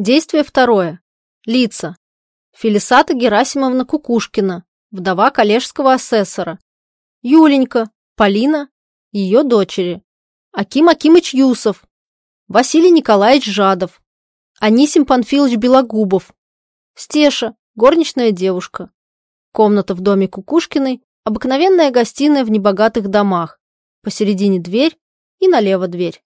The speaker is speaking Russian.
Действие второе. Лица. Фелисата Герасимовна Кукушкина, вдова коллежского асессора. Юленька, Полина, ее дочери. Аким Акимыч Юсов, Василий Николаевич Жадов, Анисим Панфилович Белогубов, Стеша, горничная девушка. Комната в доме Кукушкиной, обыкновенная гостиная в небогатых домах. Посередине дверь и налево дверь.